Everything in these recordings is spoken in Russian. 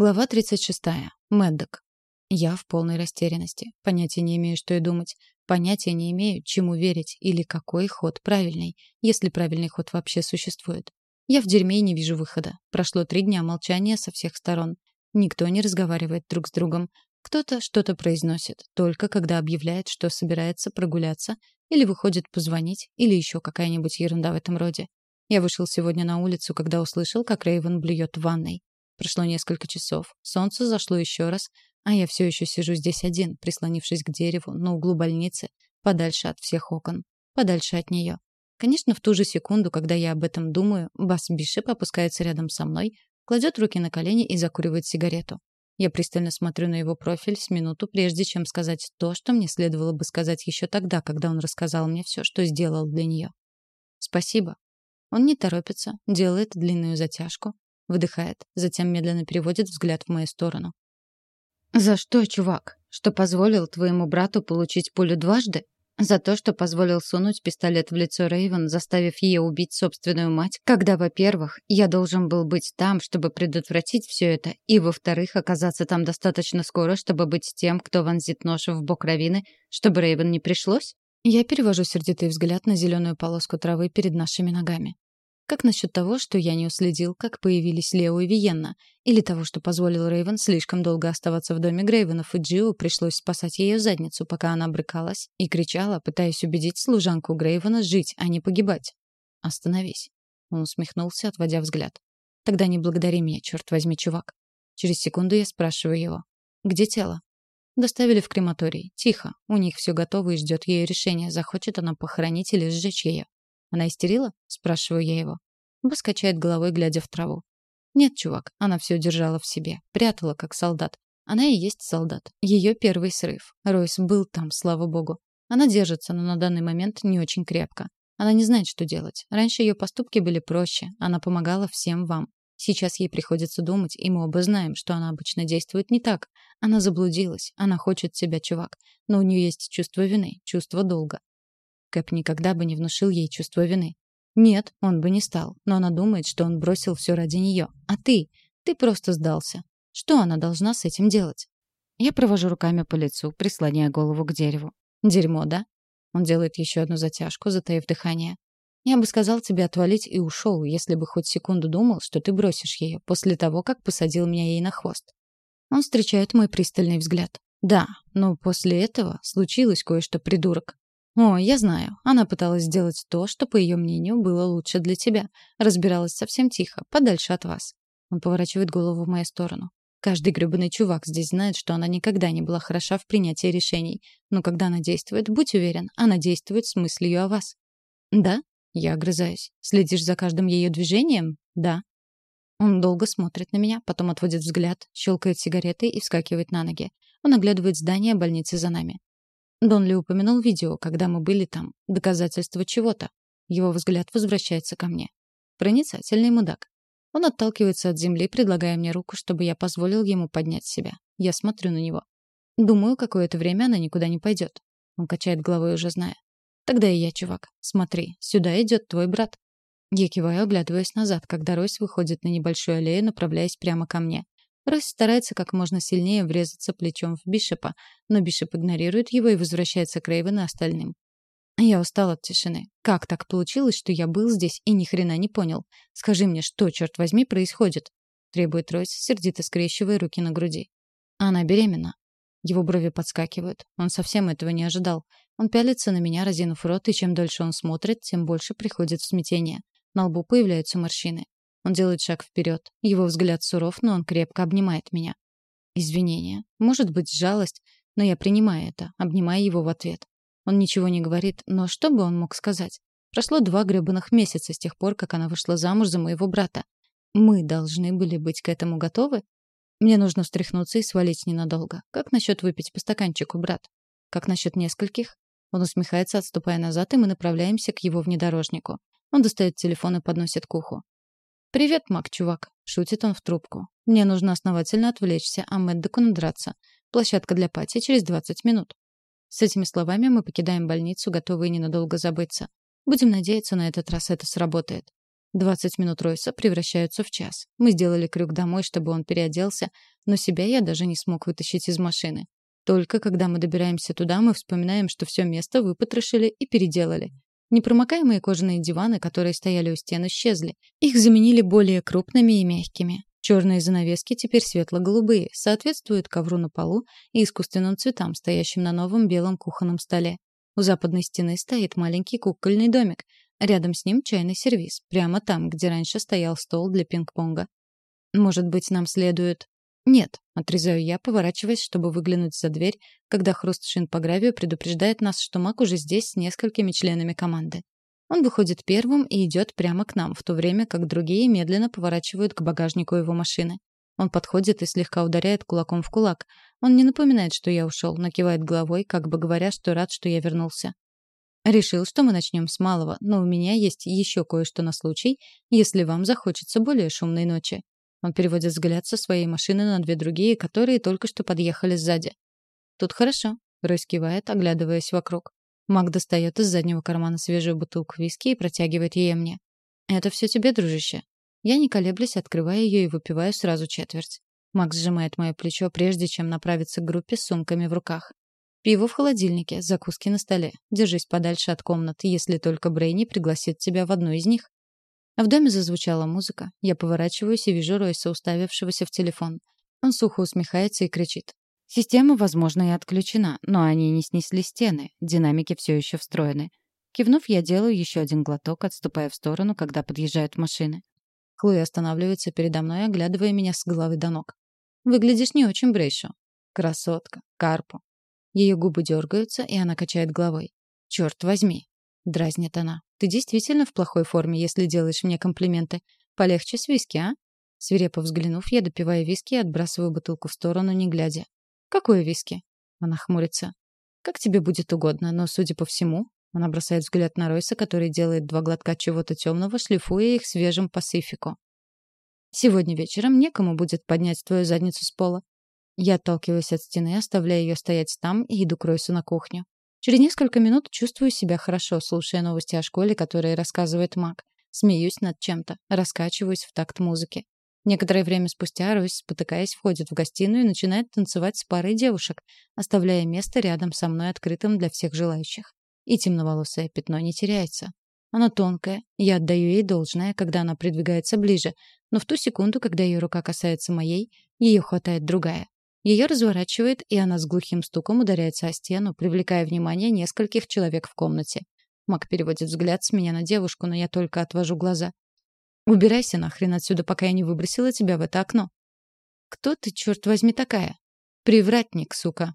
Глава 36. Мэддок. Я в полной растерянности. Понятия не имею, что и думать. Понятия не имею, чему верить или какой ход правильный, если правильный ход вообще существует. Я в дерьме и не вижу выхода. Прошло три дня молчания со всех сторон. Никто не разговаривает друг с другом. Кто-то что-то произносит, только когда объявляет, что собирается прогуляться, или выходит позвонить, или еще какая-нибудь ерунда в этом роде. Я вышел сегодня на улицу, когда услышал, как Рейвен блюет в ванной. Прошло несколько часов. Солнце зашло еще раз, а я все еще сижу здесь один, прислонившись к дереву на углу больницы, подальше от всех окон, подальше от нее. Конечно, в ту же секунду, когда я об этом думаю, Бас Бишеп опускается рядом со мной, кладет руки на колени и закуривает сигарету. Я пристально смотрю на его профиль с минуту, прежде чем сказать то, что мне следовало бы сказать еще тогда, когда он рассказал мне все, что сделал для нее. Спасибо. Он не торопится, делает длинную затяжку, Выдыхает, затем медленно переводит взгляд в мою сторону. «За что, чувак? Что позволил твоему брату получить пулю дважды? За то, что позволил сунуть пистолет в лицо Рейвен, заставив ее убить собственную мать, когда, во-первых, я должен был быть там, чтобы предотвратить все это, и, во-вторых, оказаться там достаточно скоро, чтобы быть тем, кто вонзит нож в бок Равины, чтобы Рейвен не пришлось?» Я перевожу сердитый взгляд на зеленую полоску травы перед нашими ногами. Как насчет того, что я не уследил, как появились Лео и Виенна? Или того, что позволил Рейвен слишком долго оставаться в доме Грейвенов, и Джио пришлось спасать ее задницу, пока она брыкалась и кричала, пытаясь убедить служанку Грейвена жить, а не погибать? «Остановись». Он усмехнулся, отводя взгляд. «Тогда не благодари меня, черт возьми, чувак». Через секунду я спрашиваю его. «Где тело?» Доставили в крематорий. Тихо. У них все готово и ждет ее решения, захочет она похоронить или сжечь ее. Она истерила? Спрашиваю я его. Бас качает головой, глядя в траву. Нет, чувак, она все держала в себе, прятала, как солдат. Она и есть солдат. Ее первый срыв. Ройс был там, слава богу. Она держится, но на данный момент не очень крепко. Она не знает, что делать. Раньше ее поступки были проще. Она помогала всем вам. Сейчас ей приходится думать, и мы оба знаем, что она обычно действует не так. Она заблудилась. Она хочет себя, чувак. Но у нее есть чувство вины, чувство долга. Кэп никогда бы не внушил ей чувство вины. Нет, он бы не стал, но она думает, что он бросил все ради нее. А ты? Ты просто сдался. Что она должна с этим делать? Я провожу руками по лицу, прислоняя голову к дереву. Дерьмо, да? Он делает еще одну затяжку, затаив дыхание. Я бы сказал тебе отвалить и ушел, если бы хоть секунду думал, что ты бросишь ее после того, как посадил меня ей на хвост. Он встречает мой пристальный взгляд. Да, но после этого случилось кое-что, придурок. «О, я знаю. Она пыталась сделать то, что, по ее мнению, было лучше для тебя. Разбиралась совсем тихо, подальше от вас». Он поворачивает голову в мою сторону. Каждый грёбаный чувак здесь знает, что она никогда не была хороша в принятии решений. Но когда она действует, будь уверен, она действует с мыслью о вас. «Да?» Я огрызаюсь. «Следишь за каждым ее движением?» «Да». Он долго смотрит на меня, потом отводит взгляд, щелкает сигаретой и вскакивает на ноги. Он оглядывает здание больницы за нами. Донли упомянул видео, когда мы были там. Доказательство чего-то. Его взгляд возвращается ко мне. Проницательный мудак. Он отталкивается от земли, предлагая мне руку, чтобы я позволил ему поднять себя. Я смотрю на него. Думаю, какое-то время она никуда не пойдет. Он качает головой, уже зная. Тогда и я, чувак. Смотри, сюда идет твой брат. Я киваю, оглядываясь назад, когда Ройс выходит на небольшую аллею, направляясь прямо ко мне. Ройс старается как можно сильнее врезаться плечом в Бишопа, но Бишоп игнорирует его и возвращается к Рейвен и остальным. Я устал от тишины. Как так получилось, что я был здесь и ни хрена не понял? Скажи мне, что, черт возьми, происходит? Требует Ройс, сердито скрещивая руки на груди. Она беременна. Его брови подскакивают. Он совсем этого не ожидал. Он пялится на меня, разинув рот, и чем дольше он смотрит, тем больше приходит в смятение. На лбу появляются морщины. Он делает шаг вперед. Его взгляд суров, но он крепко обнимает меня. Извинения. Может быть, жалость, но я принимаю это, обнимая его в ответ. Он ничего не говорит, но что бы он мог сказать? Прошло два гребаных месяца с тех пор, как она вышла замуж за моего брата. Мы должны были быть к этому готовы? Мне нужно встряхнуться и свалить ненадолго. Как насчет выпить по стаканчику, брат? Как насчет нескольких? Он усмехается, отступая назад, и мы направляемся к его внедорожнику. Он достает телефон и подносит к уху. «Привет, Мак, чувак», — шутит он в трубку. «Мне нужно основательно отвлечься, а Мэддоку надраться. Площадка для пати через 20 минут». С этими словами мы покидаем больницу, готовые ненадолго забыться. Будем надеяться, на этот раз это сработает. Двадцать минут Ройса превращаются в час. Мы сделали крюк домой, чтобы он переоделся, но себя я даже не смог вытащить из машины. Только когда мы добираемся туда, мы вспоминаем, что все место выпотрошили и переделали. Непромокаемые кожаные диваны, которые стояли у стен, исчезли. Их заменили более крупными и мягкими. Черные занавески теперь светло-голубые, соответствуют ковру на полу и искусственным цветам, стоящим на новом белом кухонном столе. У западной стены стоит маленький кукольный домик, Рядом с ним чайный сервиз, прямо там, где раньше стоял стол для пинг-понга. Может быть, нам следует... Нет, отрезаю я, поворачиваясь, чтобы выглянуть за дверь, когда хруст шин по гравию предупреждает нас, что Мак уже здесь с несколькими членами команды. Он выходит первым и идет прямо к нам, в то время как другие медленно поворачивают к багажнику его машины. Он подходит и слегка ударяет кулаком в кулак. Он не напоминает, что я ушел, но кивает головой, как бы говоря, что рад, что я вернулся. Решил, что мы начнем с малого, но у меня есть еще кое-что на случай, если вам захочется более шумной ночи. Он переводит взгляд со своей машины на две другие, которые только что подъехали сзади. Тут хорошо, Ройс кивает, оглядываясь вокруг. Мак достает из заднего кармана свежую бутылку виски и протягивает ее мне. Это все тебе, дружище. Я не колеблясь, открываю ее и выпиваю сразу четверть. Макс сжимает мое плечо, прежде чем направиться к группе с сумками в руках. Пиво в холодильнике, закуски на столе. Держись подальше от комнаты, если только Брейни пригласит тебя в одну из них. В доме зазвучала музыка. Я поворачиваюсь и вижу Ройса, уставившегося в телефон. Он сухо усмехается и кричит. Система, возможно, и отключена, но они не снесли стены, динамики все еще встроены. Кивнув, я делаю еще один глоток, отступая в сторону, когда подъезжают машины. Хлоя останавливается передо мной, оглядывая меня с головы до ног. «Выглядишь не очень, Брейшо». «Красотка. Карпо. Ее губы дергаются, и она качает головой. «Черт возьми!» — дразнит она. «Ты действительно в плохой форме, если делаешь мне комплименты. Полегче с виски, а?» Свирепо взглянув, я допиваю виски и отбрасываю бутылку в сторону, не глядя. «Какое виски?» Она хмурится. «Как тебе будет угодно, но, судя по всему...» Она бросает взгляд на Ройса, который делает два глотка чего-то темного, шлифуя их свежим пасифику. «Сегодня вечером некому будет поднять твою задницу с пола. Я отталкиваюсь от стены, оставляя ее стоять там и иду к Ройсу на кухню. Через несколько минут чувствую себя хорошо, слушая новости о школе, которые рассказывает Мак. Смеюсь над чем-то, раскачиваюсь в такт музыки. Некоторое время спустя Ройс, спотыкаясь, входит в гостиную и начинает танцевать с парой девушек, оставляя место рядом со мной открытым для всех желающих. И темноволосое пятно не теряется. Оно тонкое, я отдаю ей должное, когда она придвигается ближе, но в ту секунду, когда ее рука касается моей, ее хватает другая. Ее разворачивает, и она с глухим стуком ударяется о стену, привлекая внимание нескольких человек в комнате. Мак переводит взгляд с меня на девушку, но я только отвожу глаза. «Убирайся нахрен отсюда, пока я не выбросила тебя в это окно». «Кто ты, черт возьми, такая?» «Привратник, сука».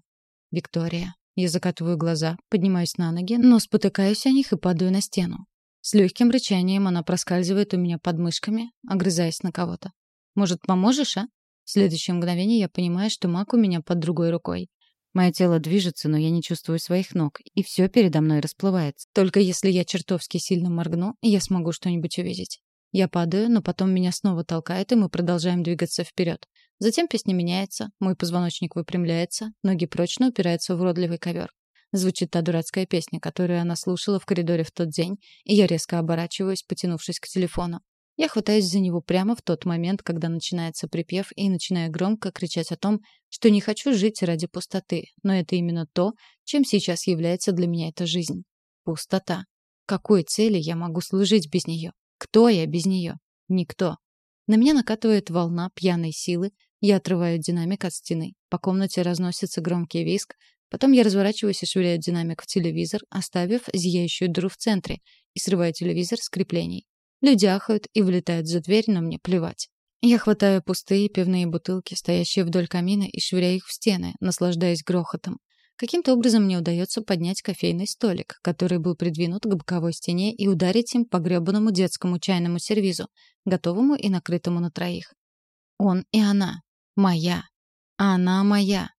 «Виктория». Я закатываю глаза, поднимаюсь на ноги, но спотыкаюсь о них и падаю на стену. С легким рычанием она проскальзывает у меня под мышками, огрызаясь на кого-то. «Может, поможешь, а?» В следующее мгновение я понимаю, что маг у меня под другой рукой. Мое тело движется, но я не чувствую своих ног, и все передо мной расплывается. Только если я чертовски сильно моргну, я смогу что-нибудь увидеть. Я падаю, но потом меня снова толкает, и мы продолжаем двигаться вперед. Затем песня меняется, мой позвоночник выпрямляется, ноги прочно упираются в уродливый ковер. Звучит та дурацкая песня, которую она слушала в коридоре в тот день, и я резко оборачиваюсь, потянувшись к телефону. Я хватаюсь за него прямо в тот момент, когда начинается припев, и начинаю громко кричать о том, что не хочу жить ради пустоты, но это именно то, чем сейчас является для меня эта жизнь. Пустота. Какой цели я могу служить без нее? Кто я без нее? Никто. На меня накатывает волна пьяной силы, я отрываю динамик от стены. По комнате разносится громкий визг, потом я разворачиваюсь и швыряю динамик в телевизор, оставив зияющую дыру в центре, и срываю телевизор с креплений. Люди ахают и вылетают за дверь, но мне плевать. Я хватаю пустые пивные бутылки, стоящие вдоль камина, и швыряю их в стены, наслаждаясь грохотом. Каким-то образом мне удается поднять кофейный столик, который был придвинут к боковой стене, и ударить им по грёбаному детскому чайному сервизу, готовому и накрытому на троих. Он и она. Моя. Она моя.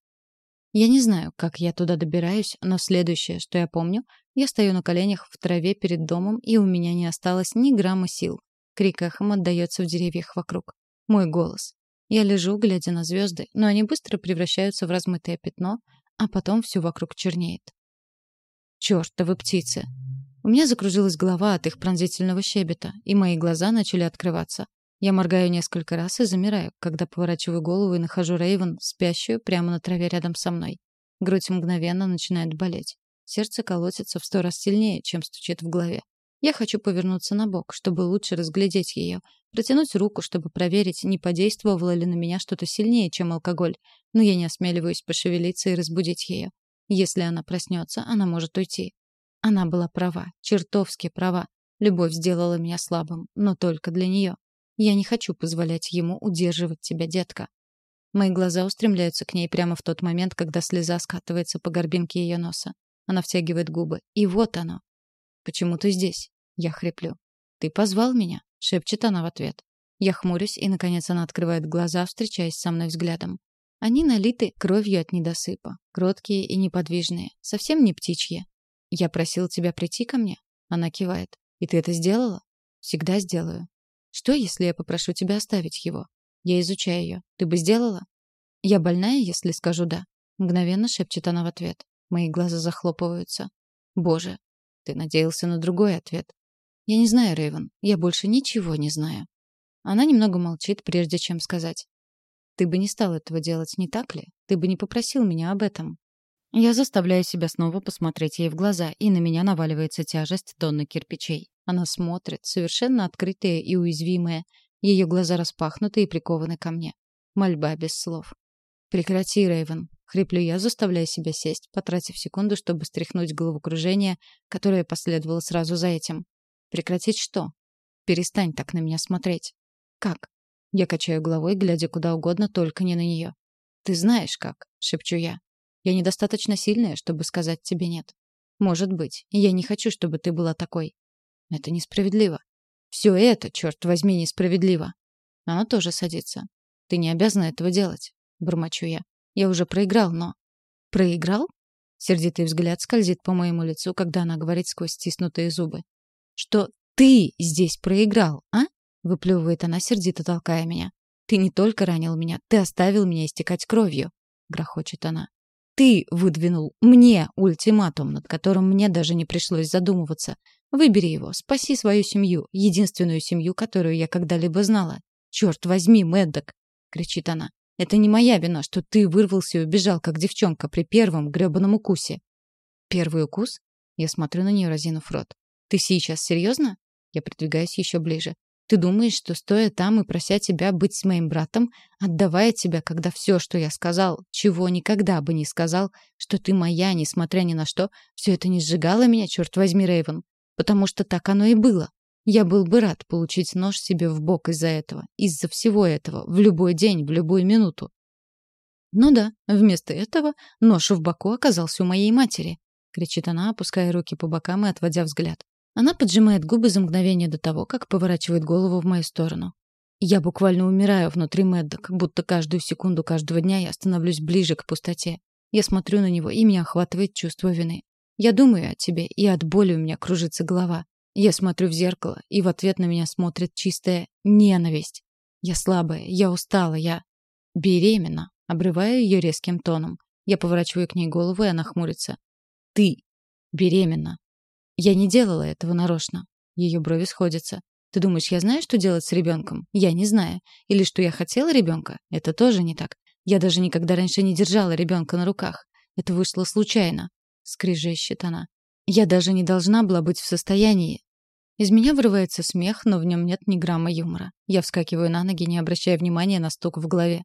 Я не знаю, как я туда добираюсь, но следующее, что я помню, я стою на коленях в траве перед домом, и у меня не осталось ни грамма сил. Крик эхом отдаётся в деревьях вокруг. Мой голос. Я лежу, глядя на звезды, но они быстро превращаются в размытое пятно, а потом все вокруг чернеет. Чёртовы птицы! У меня закружилась голова от их пронзительного щебета, и мои глаза начали открываться. Я моргаю несколько раз и замираю, когда поворачиваю голову и нахожу Рейвен, спящую прямо на траве рядом со мной. Грудь мгновенно начинает болеть. Сердце колотится в сто раз сильнее, чем стучит в голове. Я хочу повернуться на бок, чтобы лучше разглядеть ее, протянуть руку, чтобы проверить, не подействовало ли на меня что-то сильнее, чем алкоголь, но я не осмеливаюсь пошевелиться и разбудить ее. Если она проснется, она может уйти. Она была права, чертовски права. Любовь сделала меня слабым, но только для нее. Я не хочу позволять ему удерживать тебя, детка. Мои глаза устремляются к ней прямо в тот момент, когда слеза скатывается по горбинке ее носа. Она втягивает губы. И вот оно. «Почему ты здесь?» Я хриплю. «Ты позвал меня?» — шепчет она в ответ. Я хмурюсь, и, наконец, она открывает глаза, встречаясь со мной взглядом. Они налиты кровью от недосыпа, кроткие и неподвижные, совсем не птичьи. «Я просил тебя прийти ко мне?» Она кивает. «И ты это сделала?» «Всегда сделаю». «Что, если я попрошу тебя оставить его?» Я изучаю ее. «Ты бы сделала?» «Я больная, если скажу «да»?» Мгновенно шепчет она в ответ. Мои глаза захлопываются. «Боже, ты надеялся на другой ответ. «Я не знаю, Рэйвен. Я больше ничего не знаю». Она немного молчит, прежде чем сказать. «Ты бы не стал этого делать, не так ли? Ты бы не попросил меня об этом». Я заставляю себя снова посмотреть ей в глаза, и на меня наваливается тяжесть тонны кирпичей. Она смотрит, совершенно открытая и уязвимая. Ее глаза распахнуты и прикованы ко мне. Мольба без слов. «Прекрати, Рэйвен», — хриплю я, заставляя себя сесть, потратив секунду, чтобы стряхнуть головокружение, которое последовало сразу за этим. Прекратить что? Перестань так на меня смотреть. Как? Я качаю головой, глядя куда угодно, только не на нее. Ты знаешь как, шепчу я. Я недостаточно сильная, чтобы сказать тебе нет. Может быть, я не хочу, чтобы ты была такой. Это несправедливо. Все это, черт возьми, несправедливо. Она тоже садится. Ты не обязана этого делать, бормочу я. Я уже проиграл, но... Проиграл? Сердитый взгляд скользит по моему лицу, когда она говорит сквозь стиснутые зубы что ты здесь проиграл, а? Выплевывает она, сердито толкая меня. Ты не только ранил меня, ты оставил меня истекать кровью, грохочет она. Ты выдвинул мне ультиматум, над которым мне даже не пришлось задумываться. Выбери его, спаси свою семью, единственную семью, которую я когда-либо знала. Черт возьми, Мэддок, кричит она. Это не моя вина, что ты вырвался и убежал, как девчонка при первом грёбаном укусе. Первый укус? Я смотрю на нее, разинув рот. Ты сейчас серьезно? Я придвигаюсь еще ближе. Ты думаешь, что стоя там и прося тебя быть с моим братом, отдавая тебя, когда все, что я сказал, чего никогда бы не сказал, что ты моя, несмотря ни на что, все это не сжигало меня, черт возьми, Рейвен? Потому что так оно и было. Я был бы рад получить нож себе в бок из-за этого, из-за всего этого, в любой день, в любую минуту. Ну да, вместо этого нож в боку оказался у моей матери, кричит она, опуская руки по бокам и отводя взгляд. Она поджимает губы за мгновение до того, как поворачивает голову в мою сторону. Я буквально умираю внутри Мэддок, будто каждую секунду каждого дня я становлюсь ближе к пустоте. Я смотрю на него, и меня охватывает чувство вины. Я думаю о тебе, и от боли у меня кружится голова. Я смотрю в зеркало, и в ответ на меня смотрит чистая ненависть. Я слабая, я устала, я беременна. Обрываю ее резким тоном. Я поворачиваю к ней голову, и она хмурится. Ты беременна. Я не делала этого нарочно. Ее брови сходятся. Ты думаешь, я знаю, что делать с ребенком? Я не знаю. Или что я хотела ребенка? Это тоже не так. Я даже никогда раньше не держала ребенка на руках. Это вышло случайно. Скрижещет она. Я даже не должна была быть в состоянии. Из меня вырывается смех, но в нем нет ни грамма юмора. Я вскакиваю на ноги, не обращая внимания на стук в голове.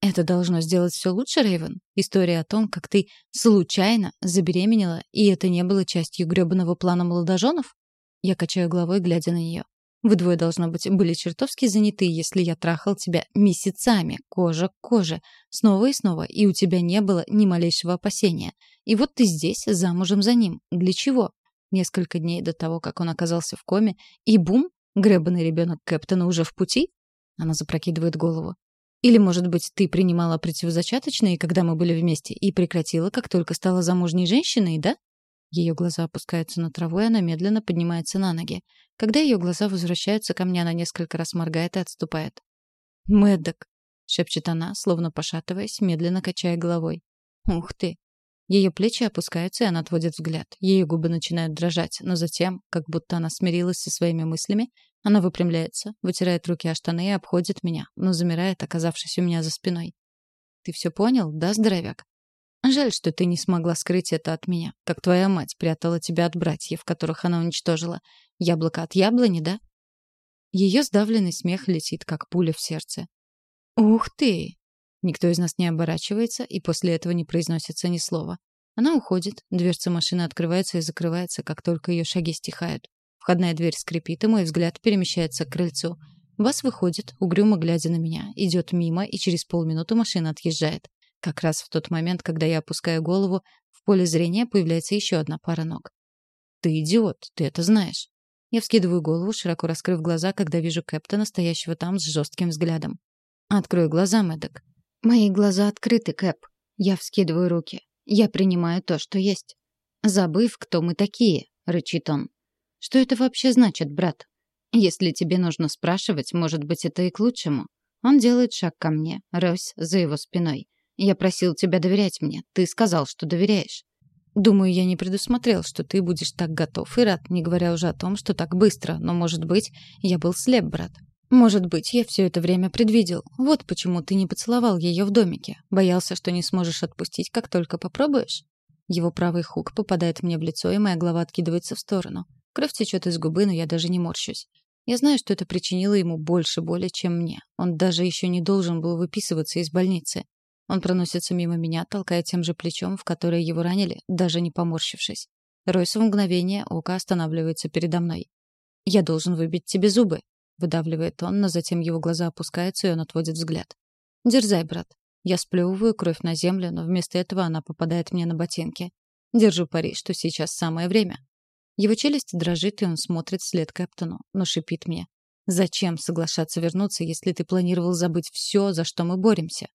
Это должно сделать все лучше, Рейвен? История о том, как ты случайно забеременела, и это не было частью грёбаного плана молодоженов? Я качаю головой, глядя на нее. Вы двое, должно быть, были чертовски заняты, если я трахал тебя месяцами, кожа к коже, снова и снова, и у тебя не было ни малейшего опасения. И вот ты здесь, замужем за ним. Для чего? Несколько дней до того, как он оказался в коме, и бум, гребаный ребенок Кэптона уже в пути? Она запрокидывает голову. Или, может быть, ты принимала противозачаточные, когда мы были вместе, и прекратила, как только стала замужней женщиной, да? Ее глаза опускаются на траву, и она медленно поднимается на ноги. Когда ее глаза возвращаются ко мне, она несколько раз моргает и отступает. «Мэддок», — шепчет она, словно пошатываясь, медленно качая головой. «Ух ты! Ее плечи опускаются, и она отводит взгляд. Ее губы начинают дрожать, но затем, как будто она смирилась со своими мыслями, она выпрямляется, вытирает руки о штаны и обходит меня, но замирает, оказавшись у меня за спиной. «Ты все понял, да, здоровяк?» «Жаль, что ты не смогла скрыть это от меня, как твоя мать прятала тебя от братьев, которых она уничтожила. Яблоко от яблони, да?» Ее сдавленный смех летит, как пуля в сердце. «Ух ты!» Никто из нас не оборачивается и после этого не произносится ни слова. Она уходит, дверца машины открывается и закрывается, как только ее шаги стихают. Входная дверь скрипит, и мой взгляд перемещается к крыльцу. Бас выходит, угрюмо глядя на меня, идет мимо, и через полминуты машина отъезжает. Как раз в тот момент, когда я опускаю голову, в поле зрения появляется еще одна пара ног. «Ты идиот, ты это знаешь». Я вскидываю голову, широко раскрыв глаза, когда вижу Кэптона, стоящего там с жестким взглядом. Открою глаза, Мэддок. Мои глаза открыты, Кэп. Я вскидываю руки. Я принимаю то, что есть. Забыв, кто мы такие, рычит он. Что это вообще значит, брат? Если тебе нужно спрашивать, может быть, это и к лучшему. Он делает шаг ко мне, Рось за его спиной. Я просил тебя доверять мне. Ты сказал, что доверяешь. Думаю, я не предусмотрел, что ты будешь так готов и рад, не говоря уже о том, что так быстро. Но, может быть, я был слеп, брат. Может быть, я все это время предвидел. Вот почему ты не поцеловал ее в домике. Боялся, что не сможешь отпустить, как только попробуешь? Его правый хук попадает мне в лицо, и моя голова откидывается в сторону. Кровь течет из губы, но я даже не морщусь. Я знаю, что это причинило ему больше боли, чем мне. Он даже еще не должен был выписываться из больницы. Он проносится мимо меня, толкая тем же плечом, в которое его ранили, даже не поморщившись. Ройс в мгновение ока останавливается передо мной. «Я должен выбить тебе зубы», выдавливает он, но затем его глаза опускаются, и он отводит взгляд. Дерзай, брат. Я сплевываю кровь на землю, но вместо этого она попадает мне на ботинки. Держу пари, что сейчас самое время. Его челюсть дрожит, и он смотрит вслед Кэптону, но шипит мне. «Зачем соглашаться вернуться, если ты планировал забыть все, за что мы боремся?»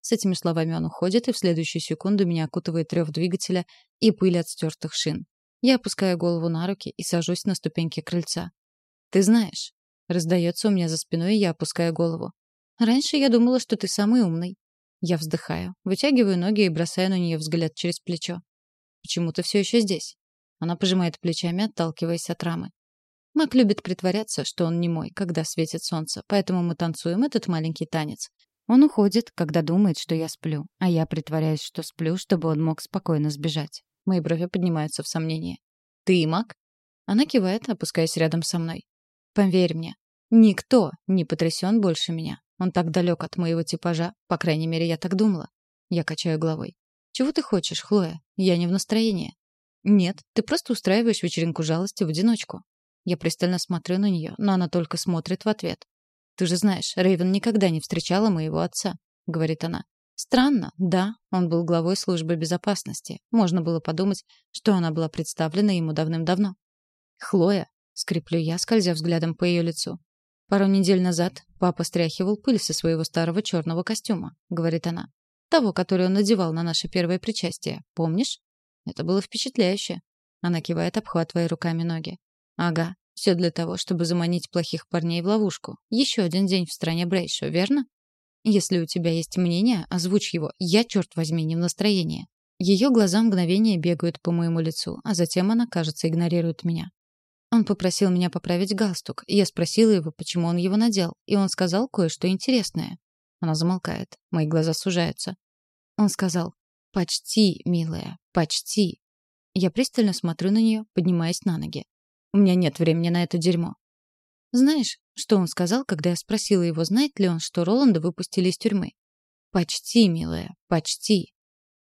С этими словами он уходит, и в следующую секунду меня окутывает рев двигателя и пыль от стертых шин. Я опускаю голову на руки и сажусь на ступеньки крыльца. «Ты знаешь, Раздается у меня за спиной, и я опускаю голову. Раньше я думала, что ты самый умный. Я вздыхаю, вытягиваю ноги и бросаю на нее взгляд через плечо. Почему ты все еще здесь? Она пожимает плечами, отталкиваясь от рамы. Мак любит притворяться, что он не мой, когда светит солнце, поэтому мы танцуем этот маленький танец. Он уходит, когда думает, что я сплю, а я притворяюсь, что сплю, чтобы он мог спокойно сбежать. Мои брови поднимаются в сомнении. «Ты Мак?» Она кивает, опускаясь рядом со мной. Поверь мне, никто не потрясен больше меня. Он так далек от моего типажа, по крайней мере, я так думала. Я качаю головой. Чего ты хочешь, Хлоя? Я не в настроении. Нет, ты просто устраиваешь вечеринку жалости в одиночку. Я пристально смотрю на нее, но она только смотрит в ответ. Ты же знаешь, Рейвен никогда не встречала моего отца, говорит она. Странно, да, он был главой службы безопасности. Можно было подумать, что она была представлена ему давным-давно. Хлоя, скреплю я, скользя взглядом по ее лицу. Пару недель назад папа стряхивал пыль со своего старого черного костюма, говорит она. Того, который он надевал на наше первое причастие. Помнишь? Это было впечатляюще. Она кивает, обхватывая руками ноги. Ага, все для того, чтобы заманить плохих парней в ловушку. Еще один день в стране Брейшо, верно? Если у тебя есть мнение, озвучь его. Я, черт возьми, не в настроении. Ее глаза мгновение бегают по моему лицу, а затем она, кажется, игнорирует меня. Он попросил меня поправить галстук, я спросила его, почему он его надел, и он сказал кое-что интересное. Она замолкает, мои глаза сужаются. Он сказал «Почти, милая, почти». Я пристально смотрю на нее, поднимаясь на ноги. У меня нет времени на это дерьмо. Знаешь, что он сказал, когда я спросила его, знает ли он, что Роланда выпустили из тюрьмы? «Почти, милая, почти».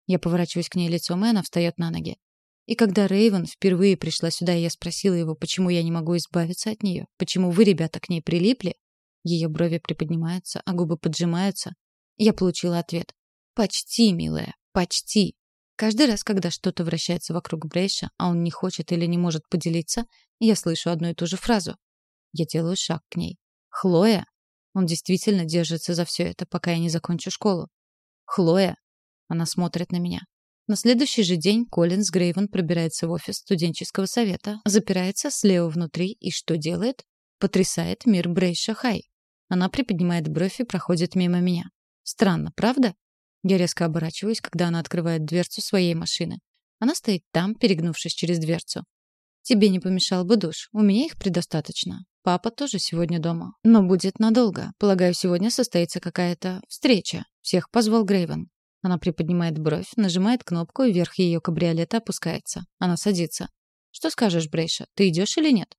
Я поворачиваюсь к ней лицом, и она встает на ноги. И когда Рейвен впервые пришла сюда, и я спросила его, почему я не могу избавиться от нее, почему вы, ребята, к ней прилипли, ее брови приподнимаются, а губы поджимаются. Я получила ответ. «Почти, милая, почти». Каждый раз, когда что-то вращается вокруг Брейша, а он не хочет или не может поделиться, я слышу одну и ту же фразу. Я делаю шаг к ней. «Хлоя?» Он действительно держится за все это, пока я не закончу школу. «Хлоя?» Она смотрит на меня. На следующий же день Коллинз Грейвен пробирается в офис студенческого совета, запирается слева внутри и что делает? Потрясает мир Брейша Хай. Она приподнимает бровь и проходит мимо меня. Странно, правда? Я резко оборачиваюсь, когда она открывает дверцу своей машины. Она стоит там, перегнувшись через дверцу. «Тебе не помешал бы душ. У меня их предостаточно. Папа тоже сегодня дома. Но будет надолго. Полагаю, сегодня состоится какая-то встреча. Всех позвал Грейвен. Она приподнимает бровь, нажимает кнопку, и верх ее кабриолета опускается. Она садится. «Что скажешь, Брейша, ты идешь или нет?»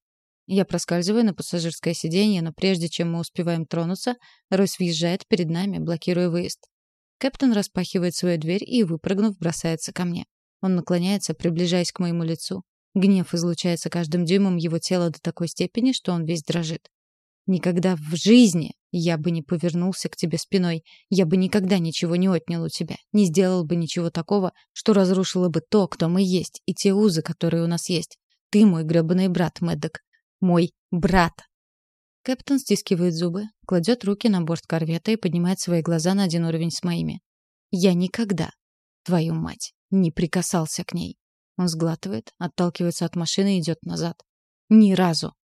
Я проскальзываю на пассажирское сиденье, но прежде чем мы успеваем тронуться, Ройс въезжает перед нами, блокируя выезд. Кэптон распахивает свою дверь и, выпрыгнув, бросается ко мне. Он наклоняется, приближаясь к моему лицу. Гнев излучается каждым дюймом его тела до такой степени, что он весь дрожит. Никогда в жизни я бы не повернулся к тебе спиной. Я бы никогда ничего не отнял у тебя. Не сделал бы ничего такого, что разрушило бы то, кто мы есть, и те узы, которые у нас есть. Ты мой грёбаный брат, Мэддок. Мой брат. Кэптон стискивает зубы, кладет руки на борт корвета и поднимает свои глаза на один уровень с моими. Я никогда, твою мать, не прикасался к ней. Он сглатывает, отталкивается от машины и идет назад. Ни разу.